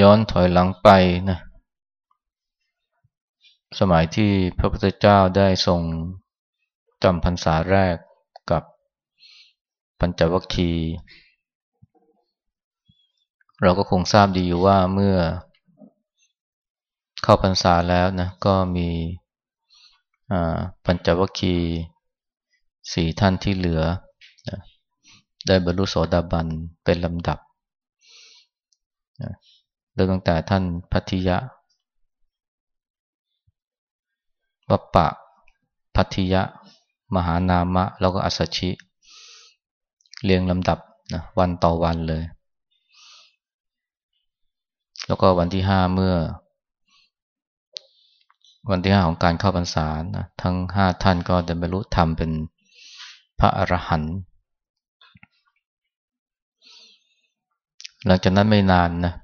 ย้อนถอยหลังไปนะสมัยที่พระพุทธเจ้าได้ทรงจำพรรษาแรกกับปัญจวัคคีย์เราก็คงทราบดีอยู่ว่าเมื่อเข้าพรรษาแล้วนะก็มีปัญจวัคคีย์สี่ท่านที่เหลือ ได้บรรลุโสดาบันเป็นลำดับ ริ่มตั้งแต่ท่านพัทยะวัปปะพัทยะ มหานามะ แล้วก็อัสชิ เรียงลำดับนะวันต่อวันเลย แล้วก็วันที่ห้าเมื่อ วันที่ห้าของการเข้าพรรษานะทั้งห้าท่านก็ได้บรรลุธรรมเป็นพระอรหันต์หลังจากนั้นไม่นานนะ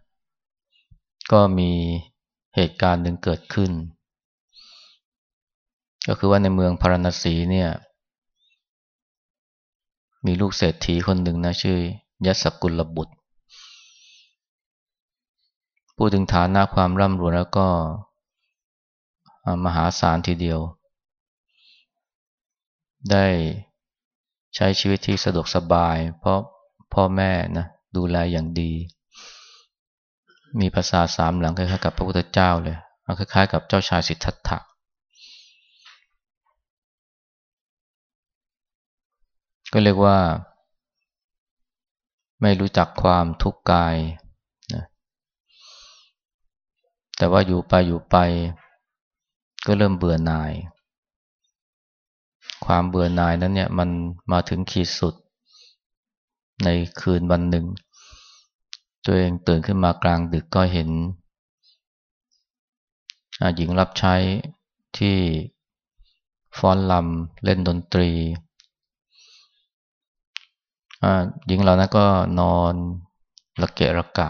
ก็มีเหตุการณ์หนึ่งเกิดขึ้น ก็คือว่าในเมืองพาราณสีเนี่ย มีลูกเศรษฐีคนหนึ่งนะชื่อยศกุลบุตร พูดถึงฐานะความร่ำรวยแล้วก็มหาศาลทีเดียว ได้ใช้ชีวิตที่สะดวกสบาย เพราะพ่อแม่นะดูแลอย่างดี มีภาษาสามหลังคล้ายๆกับพระพุทธเจ้าเลยคล้ายๆกับเจ้าชายสิทธัตถะก็เรียกว่า ไม่รู้จักความทุกข์กายนะแต่ว่าอยู่ไปอยู่ไป ก็เริ่มเบื่อหน่าย ความเบื่อหน่ายนั้นเนี่ยมันมาถึงขีดสุดในคืนวันหนึ่ง ตัวเองตื่นขึ้นมากลางดึกก็เห็นหญิงรับใช้ที่ฟ้อนลำเล่นดนตรีหญิงเหล่านั้นก็นอนระเกะระกะ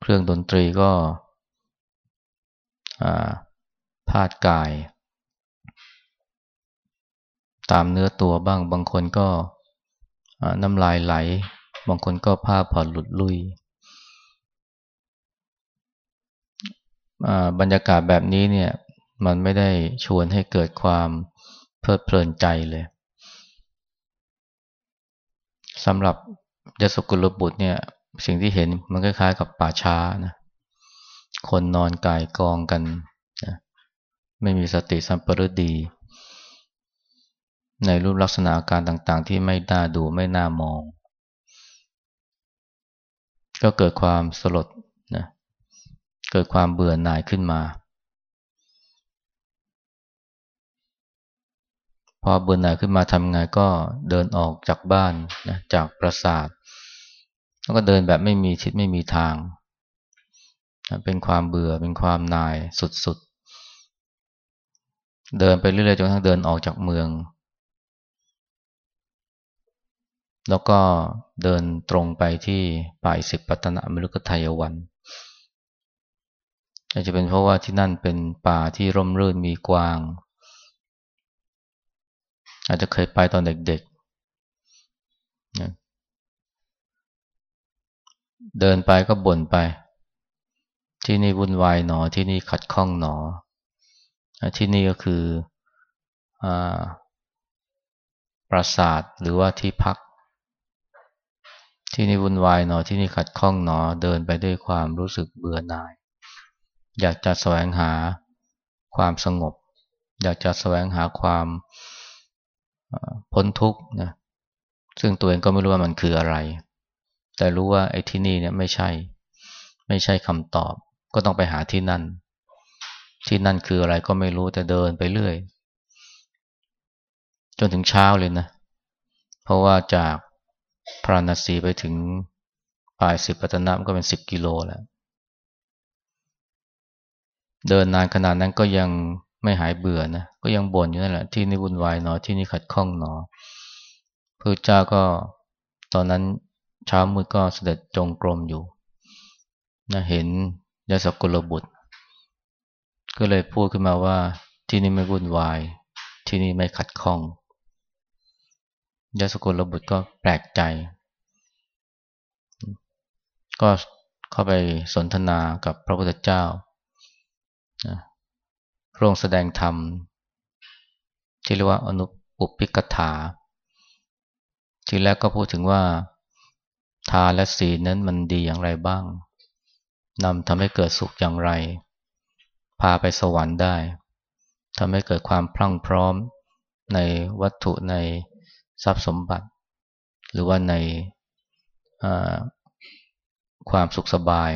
เครื่องดนตรีก็พาดกาย ตามเนื้อตัวบ้างบางคนก็ น้ำลายไหล บางคนก็ผ้าผ่อนหลุดลุย บรรยากาศแบบนี้เนี่ยมันไม่ได้ชวนให้เกิดความเพลิดเพลินใจเลยสำหรับยศกุลบุตรเนี่ยสิ่งที่เห็นมันคล้ายๆกับป่าช้านะคนนอนกายกองกันนะไม่มีสติสัมปรดี ในรูปลักษณะอาการต่างๆ ที่ไม่น่าดูไม่น่ามอง ก็เกิดความสลดนะเกิดความเบื่อหน่ายขึ้นมา พอเบื่อหน่ายขึ้นมาทำไงก็เดินออกจากบ้านนะจากปราสาทแล้วก็เดินแบบไม่มีทิศไม่มีทาง เป็นความเบื่อเป็นความนายสุดๆ เดินไปเรื่อยๆจนทั้งเดินออกจากเมือง แล้วก็เดินตรงไปที่ป่ายสิบปัตนมฤคทายวันอาจจะเป็นเพราะว่าที่นั่นเป็นป่าที่ร่มรื่นมีกวาง อาจจะเคยไปตอนเด็กๆเดินไปก็บ่นไป ที่นี่วุ่นวายหนอที่นี่ขัดข้องหนอ ที่นี่ก็คืออปราสาทหรือว่าที่พัก ที่นี่วุ่นวายหนอที่นี่ขัดข้องหนอเดินไปด้วยความรู้สึกเบื่อหน่าย อยากจะแสวงหาความสงบ อยากจะแสวงหาความพ้นทุกข์นะซึ่งตัวเองก็ไม่รู้ว่ามันคืออะไร แต่รู้ว่าไอ้ที่นี่เนี่ยไม่ใช่ ไม่ใช่คำตอบ ก็ต้องไปหาที่นั่น ที่นั่นคืออะไรก็ไม่รู้แต่เดินไปเรื่อย จนถึงเช้าเลยนะ เพราะว่าจาก พราณสีไปถึงปลายสิบปัตนะก็เป็นสิบกิโลแล้ว เดินนานขนาดนั้นก็ยังไม่หายเบื่อนะ ก็ยังบ่นอยู่นั่นแหละ ที่นี่วุ่นวายหนอ ที่นี่ขัดข้องหนอพระเจ้าก็ตอนนั้นเช้ามืดก็เสด็จจงกรมอยู่นะเห็นยาสกุลบุตร ก็เลยพูดขึ้นมาว่าที่นี่ไม่วุ่นวาย ที่นี่ไม่ขัดข้อง ยศกุลบุตรก็แปลกใจ ก็เข้าไปสนทนากับพระพุทธเจ้าพระองค์แสดงธรรม ที่เรียกว่าอนุปุพิกถา ทีแรกก็พูดถึงว่าทานและศีลนั้นมันดีอย่างไรบ้าง นำทำให้เกิดสุขอย่างไร พาไปสวรรค์ได้ทำให้เกิดความพรั่งพร้อมในวัตถุใน ทรัพย์สมบัติ หรือว่าในความสุขสบาย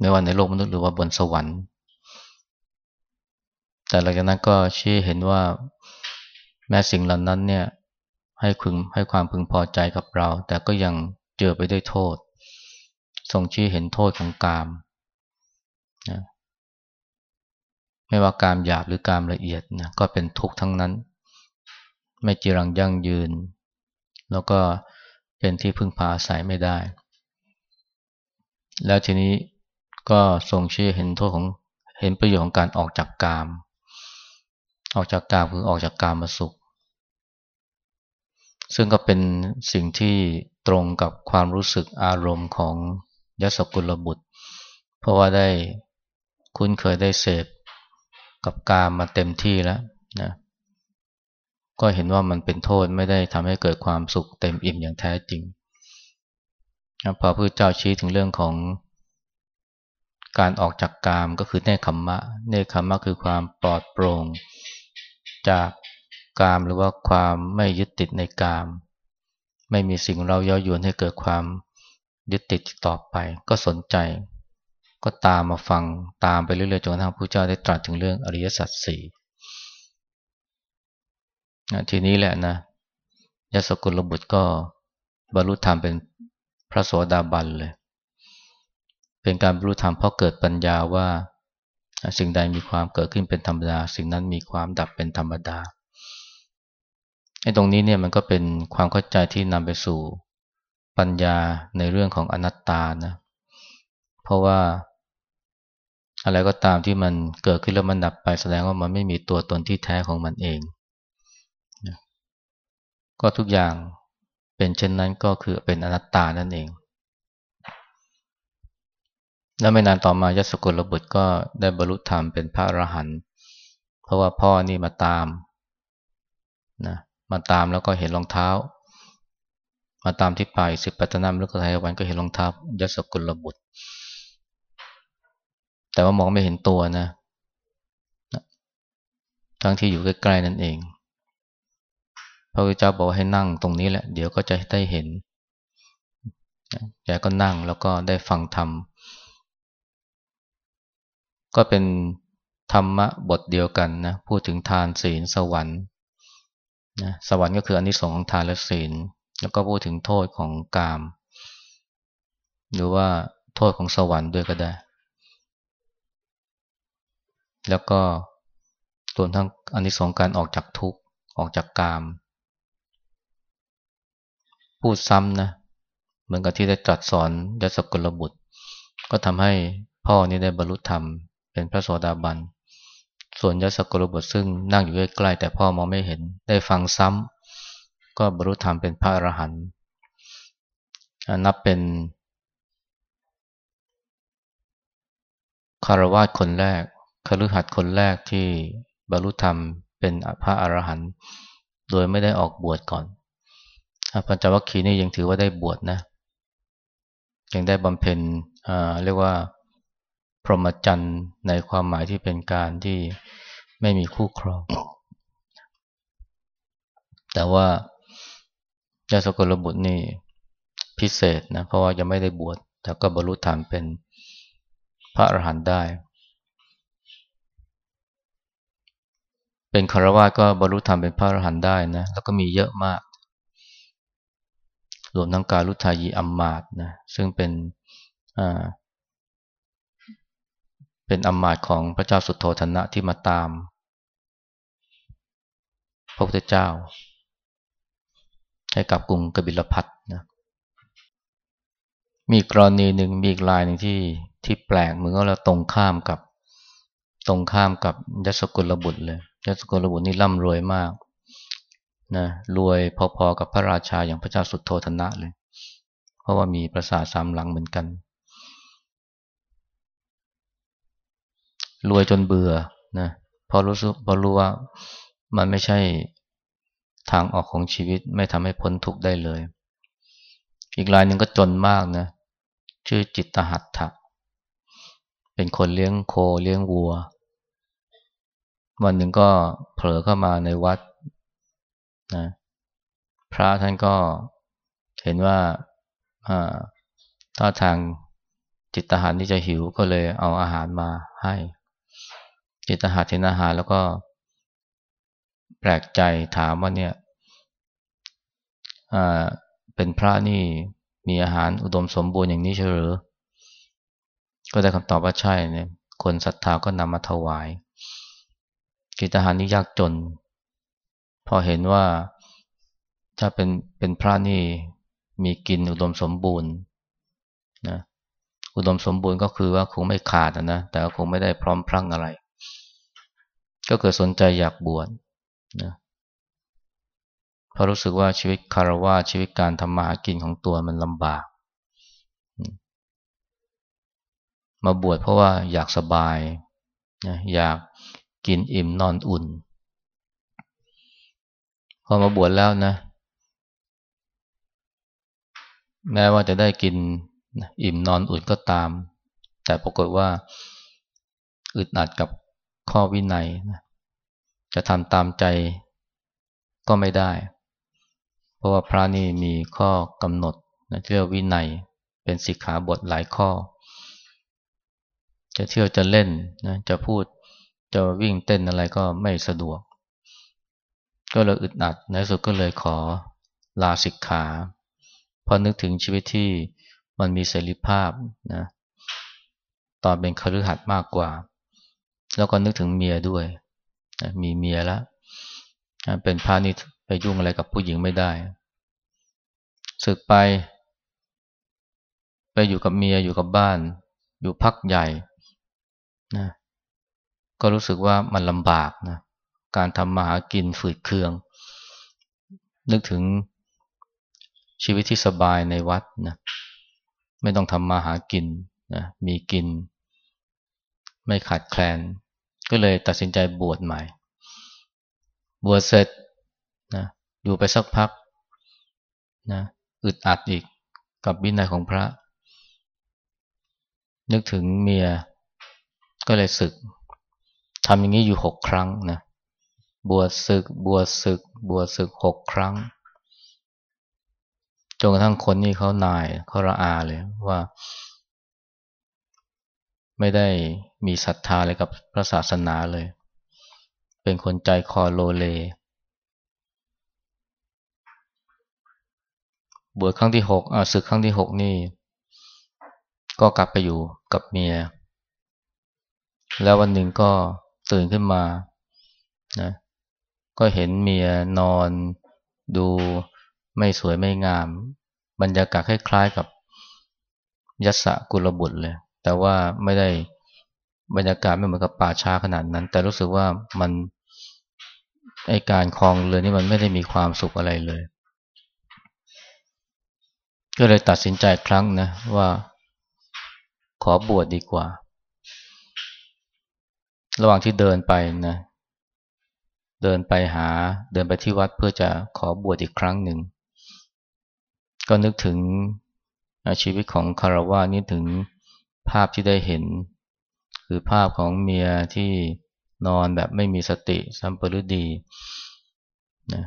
ไม่ว่าในโลกมนุษย์หรือว่าบนสวรรค์ แต่หลังจากนั้นก็ชี้เห็นว่าแม้สิ่งเหล่านั้นเนี่ยให้พึงให้ความพึงพอใจกับเรา แต่ก็ยังเจอไปด้วยโทษทรงชี้เห็นโทษของกามนะไม่ว่ากามหยาบหรือกามละเอียดนะก็เป็นทุกข์ทั้งนั้น ไม่จีรังยั่งยืน แล้วก็เป็นที่พึ่งพาอาศัยไม่ได้ แล้วทีนี้ก็ทรงชี้เห็นโทษของเห็นประโยชน์ของการออกจากกาม ออกจากกามคือออกจากกามมาสุข ซึ่งก็เป็นสิ่งที่ตรงกับความรู้สึกอารมณ์ของยศกุลบุตร เพราะว่าได้คุ้นเคยได้เสพกับกามมาเต็มที่แล้วนะ ก็เห็นว่ามันเป็นโทษไม่ได้ทำให้เกิดความสุขเต็มอิ่มอย่างแท้จริงพอพระเจ้าชี้ถึงเรื่องของการออกจากกามก็คือเนคขมมะ เนคขมมะคือความปลอดโปร่งจากกามหรือว่าความไม่ยึดติดในกาม ไม่มีสิ่งเราย้อยวนให้เกิดความยึดติดต่อไป ก็สนใจ ก็ตามมาฟังตามไปเรื่อยๆจนกระทั่งพระเจ้าได้ตรัสถึงเรื่องอริยสัจสี่ ทีนี้แหละนะยศกุลบุตรก็บรรลุธรรมเป็นพระโสดาบันเลย เป็นการบรรลุธรรมเพราะเกิดปัญญาว่า สิ่งใดมีความเกิดขึ้นเป็นธรรมดา สิ่งนั้นมีความดับเป็นธรรมดาไอ้ตรงนี้เนี่ยมันก็เป็นความเข้าใจที่นำไปสู่ปัญญาในเรื่องของอนัตตานะเพราะว่า อะไรก็ตามที่มันเกิดขึ้นแล้วมันดับไปแสดงว่ามันไม่มีตัวตนที่แท้ของมันเอง ก็ทุกอย่างเป็นเช่นนั้นก็คือเป็นอนัตตานั่นเอง แล้วไม่นานต่อมายศกุลบุตรก็ได้บรรลุธรรมเป็นพระอรหันต์เพราะว่าพ่อนี่มาตามนะมาตามแล้วก็เห็นรองเท้า มาตามที่ป่ายสิบปัตนามแล้วก็ไทยวันก็เห็นรองเท้ายศกุลบุตร แต่ว่ามองไม่เห็นตัวนะ ทั้งที่อยู่ใกล้ๆนั่นเอง พระพุทธเจ้าบอกให้นั่งตรงนี้แหละ เดี๋ยวก็จะได้เห็นแกก็นั่งแล้วก็ได้ฟังธรรม ก็เป็นธรรมะบทเดียวกันนะ พูดถึงทานศีลสวรรค์นะสวรรค์ก็คืออนนิสงส์ของทานและศีล แล้วก็พูดถึงโทษของกาม หรือว่าโทษของสวรรค์ด้วยก็ได้ แล้วก็รวมทั้งอนนิสงส์การออกจากทุกข์ ออกจากกาม พูดซ้ำนะ เหมือนกับที่ได้ตรัสสอนยศกุลบุตร ก็ทำให้พ่อนี้ได้บรรลุธรรม เป็นพระโสดาบัน ส่วนยศกุลบุตรซึ่งนั่งอยู่ใกล้ๆแต่พ่อมองไม่เห็น ได้ฟังซ้ำก็บรรลุธรรมเป็นพระอรหันต์นับเป็นคารวะคนแรกคฤหัสถ์คนแรกที่บรรลุธรรมเป็นพระอรหันต์โดยไม่ได้ออกบวชก่อน ปัญจวัคคีย์นี่ยังถือว่าได้บวชนะ ยังได้บำเพ็ญเรียกว่าพรหมจรรย์ในความหมายที่เป็นการที่ไม่มีคู่ครอง แต่ว่ายาสกุลบุตรนี่พิเศษนะ เพราะว่ายังไม่ได้บวชแต่ก็บรรลุธรรมเป็นพระอรหันต์ได้ เป็นคารวะก็บรรลุธรรมเป็นพระอรหันต์ได้นะ แล้วก็มีเยอะมาก รวมทั้งการลุทายีอัมมาตนะซึ่งเป็นเป็นอัมมาตของพระเจ้าสุโธธนะที่มาตาม พระพุทธเจ้า ให้กับกรุงกบิลพัทนะมีกรณีหนึ่งมีอีกลายหนึ่งที่ที่แปลกเหมือนกับเราตรงข้ามกับตรงข้ามกับยศกุลบุตรเลยยศกุลบุตรนี่ร่ำรวยมาก นะรวยพอๆกับพระราชาอย่างพระเจ้าสุดโทธนะเลย เพราะว่ามีปราสาทสามหลังเหมือนกัน รวยจนเบื่อนะพอรู้สึกพอรู้ว่ามันไม่ใช่ทางออกของชีวิตไม่ทำให้พ้นทุกข์ได้เลย อีกรายหนึ่งก็จนมากนะ ชื่อจิตตหัตถะเป็นคนเลี้ยงโคเลี้ยงวัว วันหนึ่งก็เผลอเข้ามาในวัด นะพระท่านก็เห็นว่าถ้าทางจิตตหัตนี่จะหิวก็เลยเอาอาหารมาให้ จิตทหัตเห็นอาหารแล้วก็แปลกใจถามว่าเนี่ยเป็นพระนี่มีอาหารอุดมสมบูรณ์อย่างนี้ใช่หรือก็ได้คำตอบว่าใช่เนี่ยคนศรัทธาก็นำมาถวายกิจอาหารนี้ยากจน พอเห็นว่าถ้าเป็นเป็นพระนี่มีกินอุดมสมบูรณ์นะอุดมสมบูรณ์ก็คือว่าคงไม่ขาดนะแต่คงไม่ได้พร้อมพรั่งอะไร ก็เกิดสนใจอยากบวชนะเพราะรู้สึกว่าชีวิตคารวะชีวิตการทำมาหากินของตัวมันลำบาก มาบวชเพราะว่าอยากสบายนะอยากกินอิ่มนอนอุ่น พอมาบวชแล้วนะ แม้ว่าจะได้กินอิ่มนอนอุ่นก็ตาม แต่ปรากฏว่าอึดอัดกับข้อวินัยนะจะทำตามใจก็ไม่ได้ เพราะว่าพระนี่มีข้อกำหนดนะเรียกวินัยเป็นสิกขาบทหลายข้อ จะเที่ยวจะเล่นนะจะพูดจะวิ่งเต้นอะไรก็ไม่สะดวก ก็เลยอึดอัดในสุดก็เลยขอลาสิกขาเพราะนึกถึงชีวิตที่มันมีเสรีภาพนะตอนเป็นคฤหัสถ์มากกว่า แล้วก็นึกถึงเมียด้วยมีเมียแล้วเป็นพระนี่ไปยุ่งอะไรกับผู้หญิงไม่ได้ศึกไป ไปอยู่กับเมียอยู่กับบ้าน อยู่พักใหญ่นะก็รู้สึกว่ามันลำบากนะ การทำมาหากินฝืดเคือง นึกถึงชีวิตที่สบายในวัดนะไม่ต้องทำมาหากินนะมีกิน ไม่ขาดแคลน ก็เลยตัดสินใจบวชใหม่ บวชเสร็จนะอยู่ไปสักพักนะอึดอัดอีกกับวินัยของพระ นึกถึงเมียก็เลยศึกทำอย่างนี้อยู่หกครั้งนะ บวชศึก บวชศึก บวชศึกหกครั้งจนกระทั่งคนนี้เขานายเขาระอาเลยว่า ไม่ได้มีศรัทธาอะไรกับพระศาสนาเลย เป็นคนใจคอโลเล บวชครั้งที่หกอ่าศึกครั้งที่หกนี่ ก็กลับไปอยู่กับเมีย แล้ววันหนึ่งก็ตื่นขึ้นมานะ ก็เห็นเมียนอนดูไม่สวยไม่งาม บรรยากาศคล้ายๆกับยัสกุลบุตรเลย แต่ว่าไม่ได้บรรยากาศไม่เหมือนกับป่าช้าขนาดนั้น แต่รู้สึกว่ามันไอการคลองเรือนี่มันไม่ได้มีความสุขอะไรเลย ก็เลยตัดสินใจครั้งนะว่า ขอบวชดดีกว่า ระหว่างที่เดินไปนะ เดินไปหาเดินไปที่วัดเพื่อจะขอบวชอีกครั้งหนึ่ง ก็นึกถึงชีวิตของคารวะนี่ถึงภาพที่ได้เห็น คือภาพของเมียที่นอนแบบไม่มีสติสัมปรุดีนะ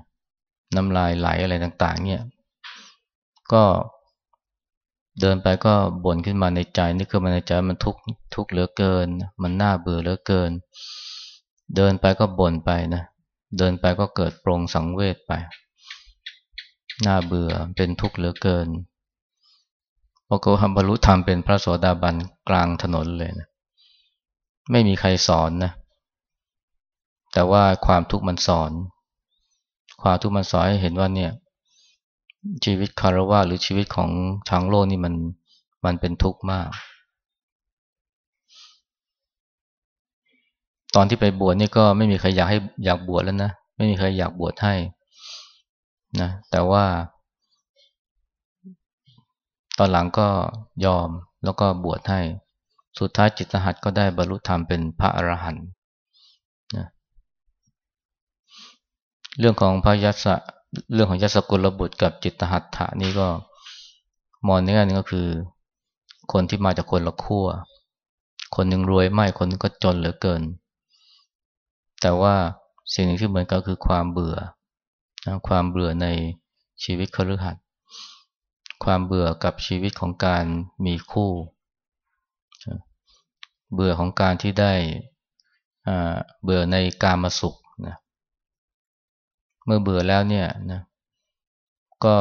น้ำลายไหลอะไรต่างๆ เนี่ย ก็เดินไปก็บ่นขึ้นมาในใจนี่คือมันในใจมันทุกข์ทุกข์เหลือเกิน มันน่าเบื่อเหลือเกิน เดินไปก็บ่นไปนะ เดินไปก็เกิดปรงสังเวชไป น่าเบื่อเป็นทุกข์เหลือเกินพอโกหัมบรรลุธรรมเป็นพระโสดาบันกลางถนนเลยนะ ไม่มีใครสอนนะ แต่ว่าความทุกข์มันสอน ความทุกข์มันสอนให้เห็นว่าเนี่ย ชีวิตคารวะหรือชีวิตของทางโลกนี่มันมันเป็นทุกข์มาก ตอนที่ไปบวชนี่ก็ไม่มีใครอยากให้อยากบวชแล้วนะ ไม่มีใครอยากบวชให้นะ แต่ว่า ตอนหลังก็ยอมแล้วก็บวชให้ สุดท้ายจิตหัตก็ได้บรรลุธรรมเป็นพระอรหันต์นะเรื่องของพระยัสเรื่องของยศกุลบุตรกับจิตหัตถะนี่ก็มองในแง่นึงก็คือ คนที่มาจากคนละขั้วคนหนึ่งรวยไม่คนนึงก็จนเหลือเกิน แต่ว่าสิ่งหนึ่งที่เหมือนกันคือความเบื่อนะความเบื่อในชีวิตคฤหัสถ์ความเบื่อกับชีวิตของการมีคู่ เบื่อของการที่ได้เบื่อในการมาสุขนะเมื่อเบื่อแล้วเนี่ยนะก็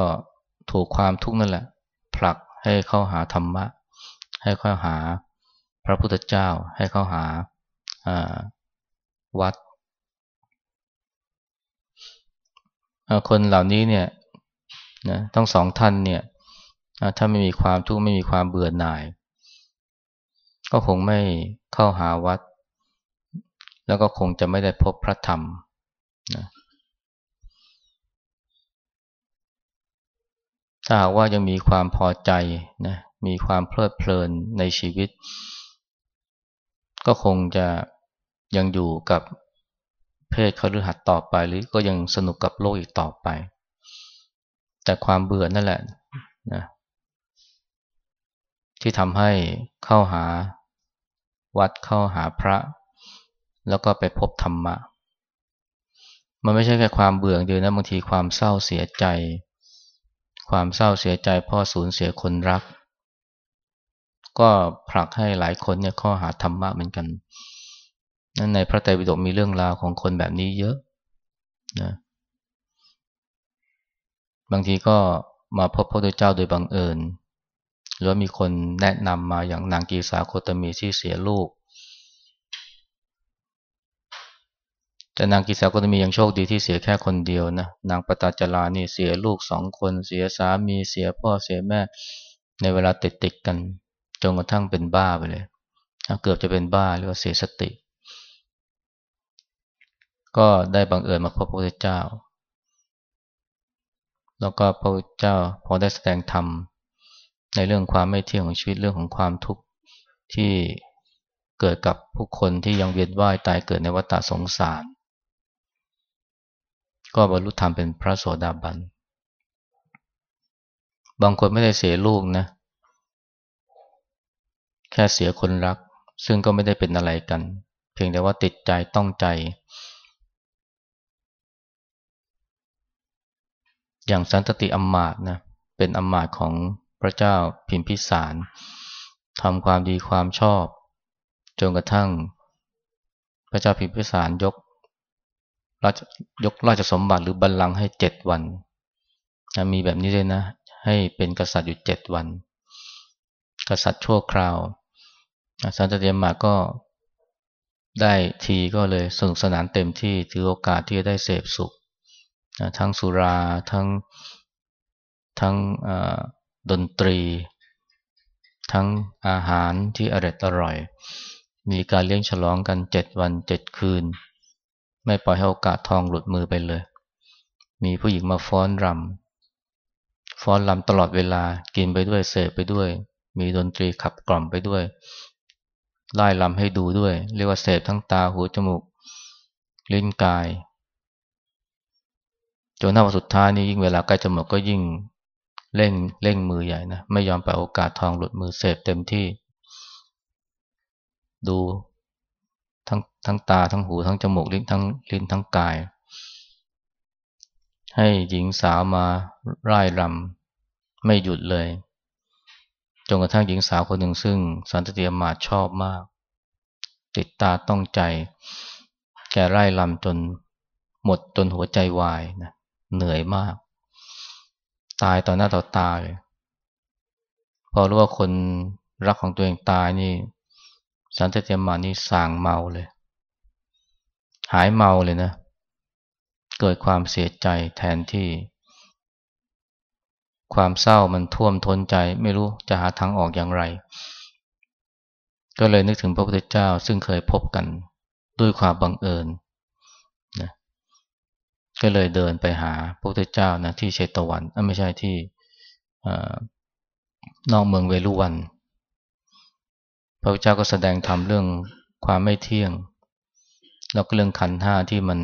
ถูกความทุกข์นั่นแหละ ผลักให้เข้าหาธรรมะ ให้เข้าหาพระพุทธเจ้า ให้เข้าหาวัด คนเหล่านี้เนี่ยนะทั้งสองท่านเนี่ยถ้าไม่มีความทุกข์ไม่มีความเบื่อหน่าย ก็คงไม่เข้าหาวัด แล้วก็คงจะไม่ได้พบพระธรรมนะถ้าหากว่ายังมีความพอใจนะมีความเพลิดเพลินในชีวิต ก็คงจะยังอยู่กับ เพศคฤหัสถ์ต่อไป หรือก็ยังสนุกกับโลกอีกต่อไป แต่ความเบื่อนั่นแหละนะที่ทำให้เข้าหาวัดเข้าหาพระ แล้วก็ไปพบธรรมะ มันไม่ใช่แค่ความเบื่อเดียวนะบางทีความเศร้าเสียใจ ความเศร้าเสียใจพ่อสูญเสียคนรัก ก็ผลักให้หลายคนเนี่ยเข้าหาธรรมะเหมือนกัน นั้นในพระไตรปิฎกมีเรื่องราวของคนแบบนี้เยอะนะบางทีก็มาพบพระพุทธเจ้าโดยบังเอิญหรือมีคนแนะนำมาอย่างนางกีสาโคตมีที่เสียลูก แต่นางกีสาโคตมียังโชคดีที่เสียแค่คนเดียวนะ นางปตาจารานี่เสียลูกสองคนเสียสามีเสียพ่อเสียแม่ในเวลาติดติดกันจนกระทั่งเป็นบ้าไปเลย เกือบจะเป็นบ้าหรือว่าเสียสติ ก็ได้บังเอิญมาพบพระพุทธเจ้า แล้วก็พระพุทธเจ้าพอได้แสดงธรรมในเรื่องความไม่เที่ยงของชีวิตเรื่องของความทุกข์ที่เกิดกับผู้คนที่ยังเวียนว่ายตายเกิดในวัฏสงสาร ก็บรรลุธรรมเป็นพระโสดาบัน บางคนไม่ได้เสียลูกนะ แค่เสียคนรัก ซึ่งก็ไม่ได้เป็นอะไรกัน เพียงแต่ว่าติดใจต้องใจ อย่างสันตติอัมมาตนะเป็นอัมมาตของพระเจ้าพิมพิสารทำความดีความชอบ จนกระทั่ง พระเจ้าพิมพิสารยกราชยกราชสมบัติหรือบัลลังก์ให้เจ็ดวันจะมีแบบนี้เลยนะ ให้เป็นกษัตริย์อยู่เจ็ดวัน กษัตริย์ชั่วคราวสันตเตียมมาก็ได้ทีก็เลยสนุกสนานเต็มที่ถือโอกาสที่จะได้เสพสุข ทั้งสุราทั้งทั้งดนตรี ทั้งอาหารที่อร่อยอร่อย มีการเลี้ยงฉลองกันเจ็ดวันเจ็ดคืน ไม่ปล่อยให้โอกาสทองหลุดมือไปเลย มีผู้หญิงมาฟ้อนรำฟ้อนรำตลอดเวลากินไปด้วยเสพไปด้วย มีดนตรีขับกล่อมไปด้วยไล่ลำให้ดูด้วย เรียกว่าเสพทั้งตาหูจมูก ลิ้นกาย จนหน้าวันสุดท้ายนี่ยิ่งเวลาใกล้จะหมดก็ยิ่งเร่งเร่งมือใหญ่นะไม่ยอมไปโอกาสทองหลุดมือเสพเต็มที่ ดูทั้งทั้งตาทั้งหูทั้งจมูกลิ้นทั้งลิ้นทั้งกาย ให้หญิงสาวมาร่ายรำไม่หยุดเลยจนกระทั่งหญิงสาวคนหนึ่งซึ่งสันติยมาชอบมาก ติดตาต้องใจ แกไร่ลำจนหมดจนหัวใจวายนะ เหนื่อยมาก ตายต่อหน้าต่อตาเลยพอรู้ว่าคนรักของตัวเองตายนี่ สันเตเตียมานี่สางเมาเลย หายเมาเลยนะ เกิดความเสียใจแทนที่ ความเศร้ามันท่วมท้นใจ ไม่รู้จะหาทางออกอย่างไร ก็เลยนึกถึงพระพุทธเจ้าซึ่งเคยพบกันด้วยความบังเอิญ ก็เลยเดินไปหาพระพุทธเจ้านะที่เชตวันไม่ใช่ที่นอกเมืองเวลุวัน พระพุทธเจ้าก็แสดงธรรมเรื่องความไม่เที่ยง แล้วก็เรื่องขันธ์ห้าที่มัน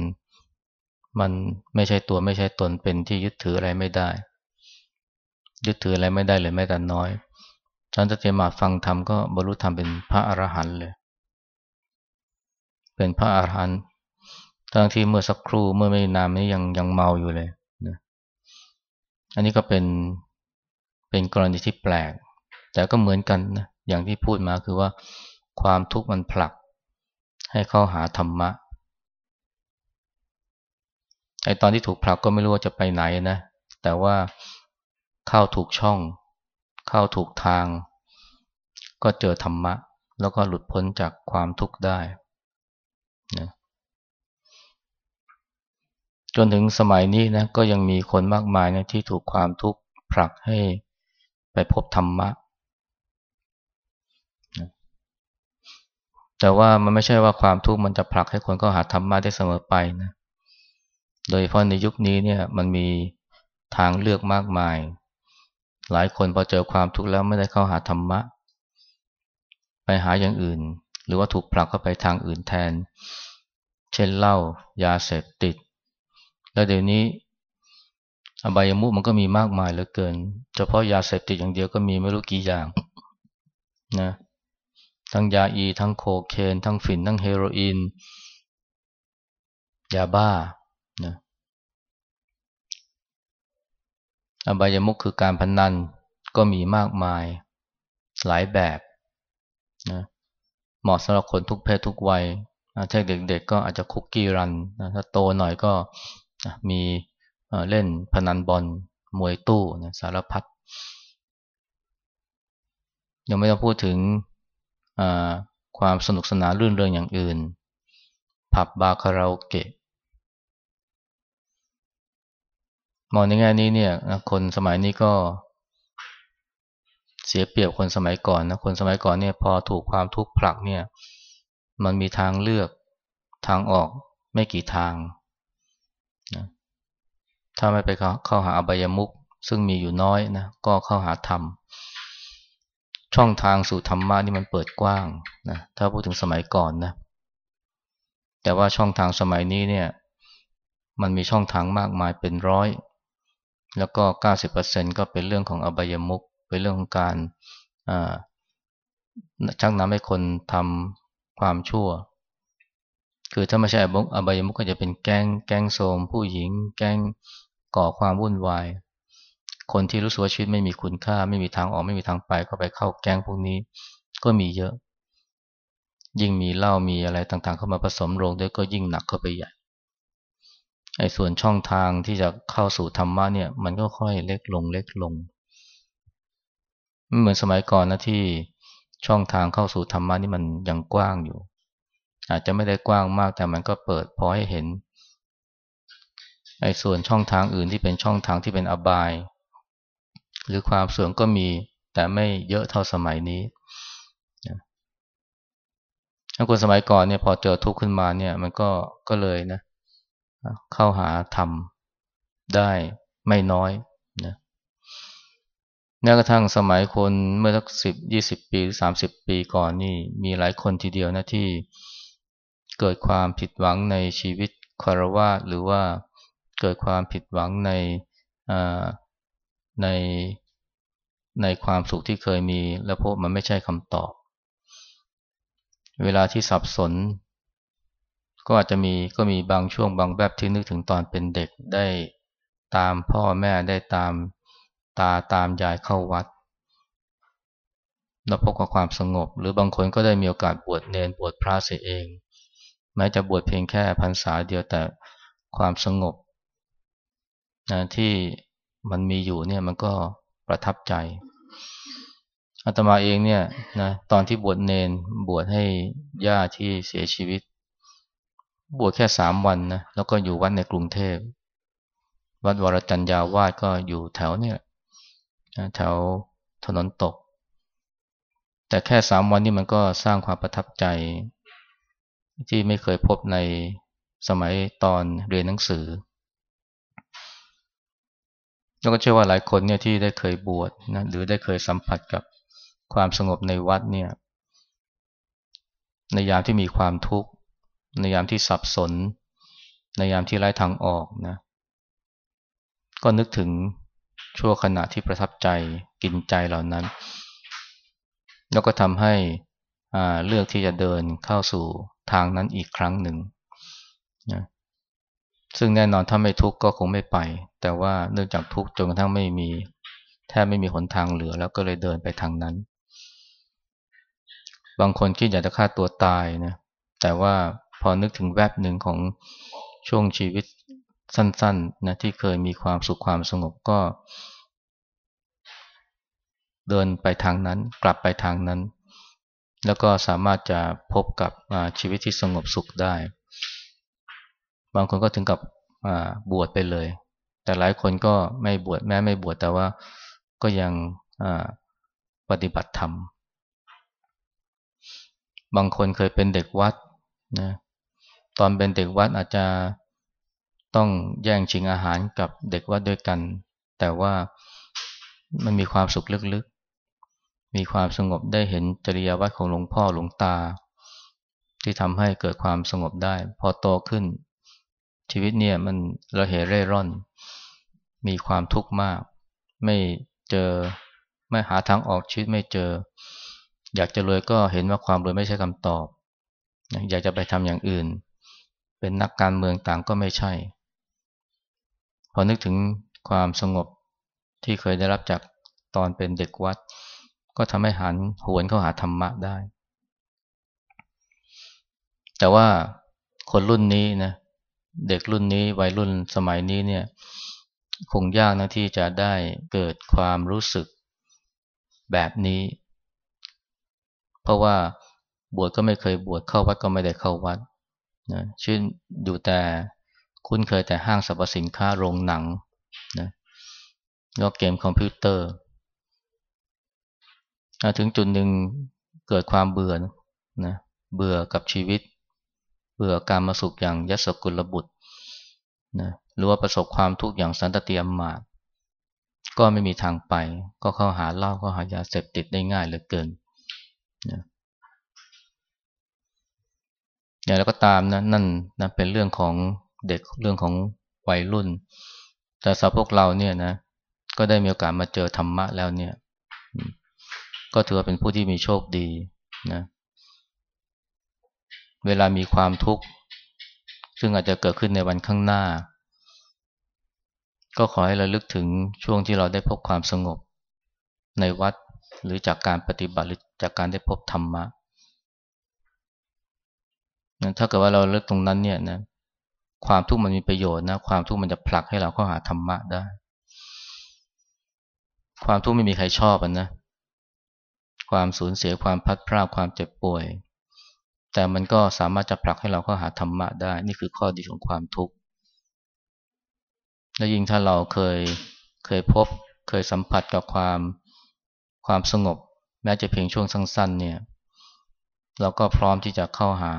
มันไม่ใช่ตัวไม่ใช่ตนเป็นที่ยึดถืออะไรไม่ได้ ยึดถืออะไรไม่ได้เลยแม้แต่น้อยฉันจะเตรียมมาฟังธรรมก็บรรลุธรรมเป็นพระอรหันต์เลย เป็นพระอรหันต์ ทั้งที่เมื่อสักครู่เมื่อไม่นานนี้ยังยังเมาอยู่เลยนะอันนี้ก็เป็นเป็นกรณีที่แปลก แต่ก็เหมือนกันนะอย่างที่พูดมาคือว่าความทุกข์มันผลัก ให้เข้าหาธรรมะไอตอนที่ถูกผลักก็ไม่รู้ว่าจะไปไหนนะแต่ว่าเข้าถูกช่อง เข้าถูกทาง ก็เจอธรรมะ แล้วก็หลุดพ้นจากความทุกข์ได้นะ จนถึงสมัยนี้นะก็ยังมีคนมากมายนะที่ถูกความทุกข์ผลักให้ไปพบธรรมะ แต่ว่ามันไม่ใช่ว่าความทุกข์มันจะผลักให้คนก็หาธรรมะได้เสมอไปนะ โดยเพราะในยุคนี้เนี่ยมันมีทางเลือกมากมาย หลายคนพอเจอความทุกข์แล้วไม่ได้เข้าหาธรรมะ ไปหาอย่างอื่น หรือว่าถูกผลักเข้าไปทางอื่นแทน เช่นเหล้ายาเสพติด แล้วเดี๋ยวนี้ อบายมุขมันก็มีมากมายเหลือเกิน เฉพาะยาเสพติดอย่างเดียวก็มีไม่รู้กี่อย่างนะทั้งยาอี ทั้งโคเคน ทั้งฝิ่นทั้งเฮโรอีนยาบ้านะอบายมุขคือการพนนันก็มีมากมายหลายแบบนะเหมาะสำหรับคนทุกเพศทุกวัยถ้าเด็กๆก็อาจจะคุกกี้รันนะถ้าโตหน่อยก็ มีเล่นพนันบอลมวยตู้นะสารพัดยังไม่ต้องพูดถึงความสนุกสนานรื่นเริงอย่างอื่น ผับบาคาราโอเกะมองในแง่นี้เนี่ยคนสมัยนี้ก็เสียเปรียบคนสมัยก่อนนะคนสมัยก่อนเนี่ยพอถูกความทุกข์ผลักเนี่ย มันมีทางเลือกทางออกไม่กี่ทาง ถ้าไม่ไปเข้าหาอบายมุขซึ่งมีอยู่น้อยนะก็เข้าหาธรรม ช่องทางสู่ธรรมะนี่มันเปิดกว้างนะถ้าพูดถึงสมัยก่อนนะแต่ว่าช่องทางสมัยนี้เนี่ยมันมีช่องทางมากมายเป็นร้อย แล้วก็ 90%ก็เป็นเรื่องของอบายมุขเป็นเรื่องของการชักนำให้คนทำความชั่ว คือถ้าไม่ใช่อบายมุขก็จะเป็นแกงแกงโสมผู้หญิง แกง ก่อความวุ่นวาย คนที่รู้สึกว่าชีวิตไม่มีคุณค่า ไม่มีทางออกไม่มีทางไป ก็ไปเข้าแก๊งพวกนี้ ก็มีเยอะ ยิ่งมีเหล้ามีอะไรต่างๆ เข้ามาผสมลงด้วยก็ยิ่งหนักเข้าไปใหญ่ไอ้ส่วนช่องทางที่จะเข้าสู่ธรรมะเนี่ย มันก็ค่อยเล็กลงเล็กลงไม่เหมือนสมัยก่อนนะที่ช่องทางเข้าสู่ธรรมะนี่มันยังกว้างอยู่ อาจจะไม่ได้กว้างมากแต่มันก็เปิดพอให้เห็น ไอ้ส่วนช่องทางอื่นที่เป็นช่องทางที่เป็นอบาย หรือความเสื่อมก็มีแต่ไม่เยอะเท่าสมัยนี้ถ้าคนสมัยก่อนเนี่ยพอเจอทุกข์ขึ้นมาเนี่ย มันก็ก็เลยนะ เข้าหาธรรมได้ไม่น้อยนะแม้กระทั่งสมัยคนเมื่อสักสิบยี่สิบปีสามสิบปีก่อนนี่มีหลายคนทีเดียวนะที่เกิดความผิดหวังในชีวิตคารวะหรือว่า เกิดความผิดหวังในในในความสุขที่เคยมี แล้วพบมันไม่ใช่คำตอบ เวลาที่สับสน ก็อาจจะมีก็มีบางช่วงบางแบบที่นึกถึงตอนเป็นเด็กได้ตามพ่อแม่ได้ตามตาตามยายเข้าวัด แล้วพบกับความสงบ หรือบางคนก็ได้มีโอกาสบวชเนนบวชพระเสียเอง แม้จะบวชเพียงแค่พรรษาเดียวแต่ความสงบ นะที่มันมีอยู่เนี่ยมันก็ประทับใจอาตมาเองเนี่ยนะตอนที่บวชเนนบวชให้ย่าที่เสียชีวิต บวชแค่สามวันนะแล้วก็อยู่วัดในกรุงเทพวัดวรจันยาวาดก็อยู่แถวเนี่ยแถวถนนตก แต่แค่สามวันนี้มันก็สร้างความประทับใจ ที่ไม่เคยพบในสมัยตอนเรียนหนังสือ แล้วก็เชื่อว่าหลายคนเนี่ยที่ได้เคยบวชนะหรือได้เคยสัมผัสกับความสงบในวัดเนี่ยในยามที่มีความทุกข์ ในยามที่สับสน ในยามที่ไร้ทางออกนะก็นึกถึงชั่วขณะที่ประทับใจกินใจเหล่านั้น แล้วก็ทำให้เลือกที่จะเดินเข้าสู่ทางนั้นอีกครั้งหนึ่งนะ ซึ่งแน่นอนถ้าไม่ทุกข์ก็คงไม่ไป แต่ว่าเนื่องจากทุกข์จนกระทั่งไม่มีแทบไม่มีหนทางเหลือแล้วก็เลยเดินไปทางนั้น บางคนคิดอยากจะฆ่าตัวตายนะแต่ว่าพอนึกถึงแวบหนึ่งของช่วงชีวิตสั้นๆนะที่เคยมีความสุขความสงบก็ เดินไปทางนั้น กลับไปทางนั้น แล้วก็สามารถจะพบกับชีวิตที่สงบสุขได้ บางคนก็ถึงกับบวชไปเลย แต่หลายคนก็ไม่บวชแม้ไม่บวชแต่ว่าก็ยังปฏิบัติธรรม บางคนเคยเป็นเด็กวัดนะตอนเป็นเด็กวัดอาจจะต้องแย่งชิงอาหารกับเด็กวัดด้วยกัน แต่ว่ามันมีความสุขลึกๆ มีความสงบได้เห็นจริยวัตรของหลวงพ่อหลวงตา ที่ทำให้เกิดความสงบได้ พอโตขึ้น ชีวิตเนี่ยมันเราเหเร่ร่อน มีความทุกข์มาก ไม่เจอไม่หาทางออกชีวิตไม่เจอ อยากจะรวยก็เห็นว่าความรวยไม่ใช่คำตอบ อยากจะไปทำอย่างอื่น เป็นนักการเมืองต่างก็ไม่ใช่ พอนึกถึงความสงบที่เคยได้รับจากตอนเป็นเด็กวัด ก็ทำให้หันหวนเข้าหาธรรมะได้ แต่ว่าคนรุ่นนี้นะเเด็กรุ่นนี้วัยรุ่นสมัยนี้เนี่ยคงยากนะที่จะได้เกิดความรู้สึกแบบนี้ เพราะว่าบวชก็ไม่เคยบวชเข้าวัดก็ไม่ได้เข้าวัดนะชื่นอยู่แต่คุ้นเคยแต่ห้างสรรพสินค้าโรงหนังนะแล้วเกมคอมพิวเตอร์ ถึงจุดหนึ่งเกิดความเบื่อนะเบื่อกับชีวิต เบื่อการมาสุขอย่างยศกุลบุตรนะหรือว่าประสบความทุกข์อย่างสันตตียมมาก็ไม่มีทางไป ก็เข้าหาเหล้าก็หายาเสพติดได้ง่ายเหลือเกินนะอย่างไรก็ตามนะนั่นนะเป็นเรื่องของเด็กเรื่องของวัยรุ่น แต่สำหรับพวกเราเนี่ยนะก็ได้มีโอกาสมาเจอธรรมะแล้วเนี่ย ก็ถือว่าเป็นผู้ที่มีโชคดีนะ เวลามีความทุกข์ ซึ่งอาจจะเกิดขึ้นในวันข้างหน้า ก็ขอให้เราลึกถึงช่วงที่เราได้พบความสงบ ในวัดหรือจากการปฏิบัติหรือจากการได้พบธรรมะถ้าเกิดว่าเราเลิกตรงนั้นเนี่ยนะความทุกข์มันมีประโยชน์นะความทุกข์มันจะผลักให้เราเข้าหาธรรมะได้ ความทุกข์ไม่มีใครชอบนะความสูญเสียความพัดพลาดความเจ็บป่วย แต่มันก็สามารถจะผลักให้เราเข้าหาธรรมะได้ นี่คือข้อดีของความทุกข์ และยิ่งถ้าเราเคยเคยพบ เคยสัมผัสกับความความสงบ แม้จะเพียงช่วงสั้นๆเนี่ย เราก็พร้อมที่จะเข้าหา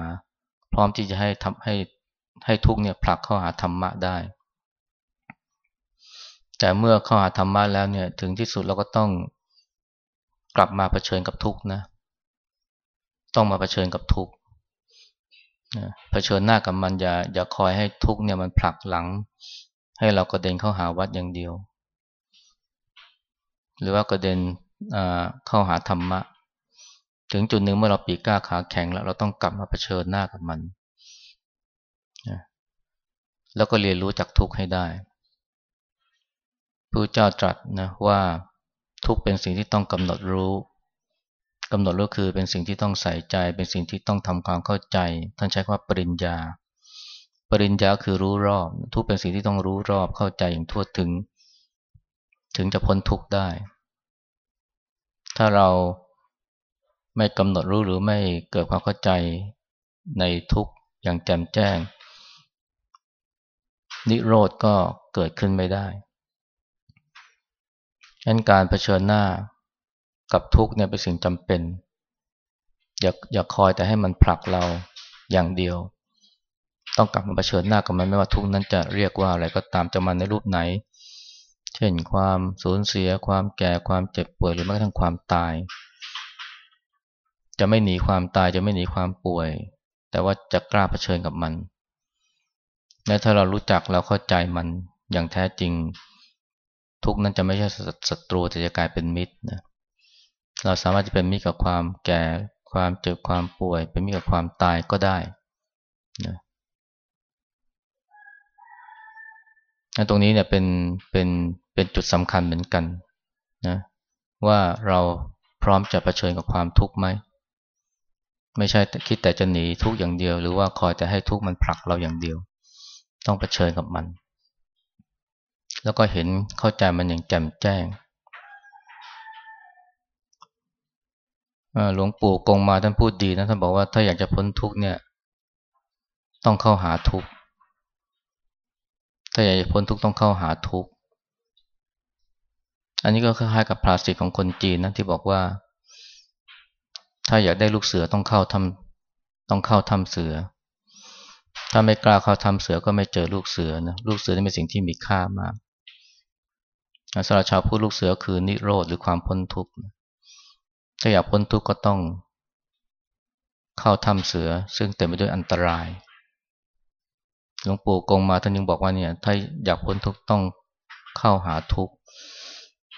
พร้อมที่จะให้ทำให้ให้ทุกเนี่ยผลักเข้าหาธรรมะได้ แต่เมื่อเข้าหาธรรมะแล้วเนี่ยถึงที่สุดเราก็ต้องกลับมาเผชิญกับทุกนะ ต้องมาเผชิญกับทุก เผชิญหน้ากับมันอย่าอย่าคอยให้ทุกเนี่ยมันผลักหลัง ให้เรากระเด็นเข้าหาวัดอย่างเดียว หรือว่ากระเด็นเข้าหาธรรมะ ถึงจุดหนึ่งเมื่อเราปีกกล้าขาแข็งแล้ว เราต้องกลับมาเผชิญหน้ากับมันแล้วก็เรียนรู้จากทุกข์ให้ได้พระเจ้าตรัสนะว่าทุกข์เป็นสิ่งที่ต้องกำหนดรู้ กำหนดรู้คือเป็นสิ่งที่ต้องใส่ใจ เป็นสิ่งที่ต้องทำความเข้าใจ ท่านใช้คำว่าปริญญา ปริญญาคือรู้รอบ ทุกเป็นสิ่งที่ต้องรู้รอบเข้าใจอย่างทั่วถึง ถึงจะพ้นทุกข์ได้ ถ้าเราไม่กำหนดรู้หรือไม่เกิดความเข้าใจในทุกข์อย่างแจ่มแจ้ง นิโรธก็เกิดขึ้นไม่ได้ฉะนั้นการเผชิญหน้า กับทุกเนี่ยเป็นสิ่งจำเป็น อย่าอย่าคอยแต่ให้มันผลักเราอย่างเดียว ต้องกลับมาเผชิญหน้ากับมันไม่ว่าทุกนั้นจะเรียกว่าอะไรก็ตามจะมาในรูปไหน เช่นความสูญเสีย ความแก่ความเจ็บป่วยหรือแม้กระทั่งความตาย จะไม่หนีความตายจะไม่หนีความป่วย แต่ว่าจะกล้าเผชิญกับมันและถ้าเรารู้จักเราเข้าใจมันอย่างแท้จริง ทุกนั้นจะไม่ใช่ศัตรูแต่จะกลายเป็นมิตรนะ เราสามารถจะเป็นมิตรกับความแก่ ความเจ็บความป่วย เป็นมิตรกับความตายก็ได้นะตรงนี้เนี่ยเป็นเป็นเป็นจุดสำคัญเหมือนกันนะว่าเราพร้อมจะะเผชิญกับความทุกข์ไหมไม่ใช่คิดแต่จะหนีทุกข์อย่างเดียว หรือว่าคอยแต่ให้ทุกข์มันผลักเราอย่างเดียว ต้องเผชิญกับมัน แล้วก็เห็นเข้าใจมันอย่างแจ่มแจ้ง หลวงปู่กงมาท่านพูดดีนะท่านบอกว่าถ้าอยากจะพ้นทุกเนี่ย ต้องเข้าหาทุกถ้าอยากจะพ้นทุกต้องเข้าหาทุกอันนี้ก็คล้ายๆกับภาษิตของคนจีนนะที่บอกว่า ถ้าอยากได้ลูกเสือต้องเข้าทำต้องเข้าทำเสือ ถ้าไม่กล้าเข้าทำเสือก็ไม่เจอลูกเสือนะลูกเสือนี่เป็นสิ่งที่มีค่ามากสำหรับชาวพุทธลูกเสือคือนิโรธหรือความพ้นทุกข์ ถ้าอยากพ้นทุกข์ก็ต้อง เข้าถ้ำเสือ ซึ่งเต็มไปด้วยอันตราย หลวงปู่กงมาท่านยังบอกว่าเนี่ยถ้าอยากพ้นทุกข์ต้องเข้าหาทุกข์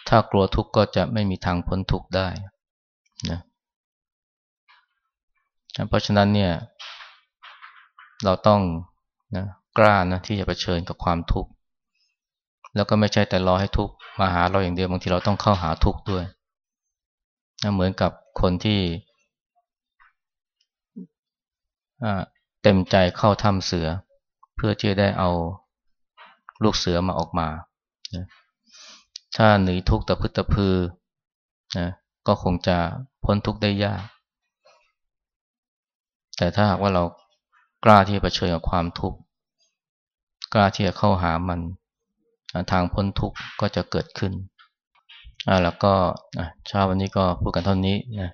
ถ้ากลัวทุกข์ก็จะไม่มีทางพ้นทุกข์ได้นะเพราะฉะนั้นเนี่ย เราต้องนะกล้านะที่จะะเผชิญกับความทุกข์ แล้วก็ไม่ใช่แต่รอให้ทุกข์มาหาเราอย่างเดียวบางทีเราต้องเข้าหาทุกข์ด้วย นะเหมือนกับคนที่เต็มใจเข้าถ้ำเสือ เพื่อที่จะได้เอาลูกเสือมาออกมานะถ้าหนีทุกข์แต่พึตะพือนะก็คงจะพ้นทุกข์ได้ยาก แต่ถ้าหากว่าเรากล้าที่จะเผชิญกับความทุกข์ กล้าที่จะเข้าหามัน ทางพ้นทุกข์ก็จะเกิดขึ้น อ่าแล้วก็เช้าวันนี้ก็พูดกันเท่านี้นะ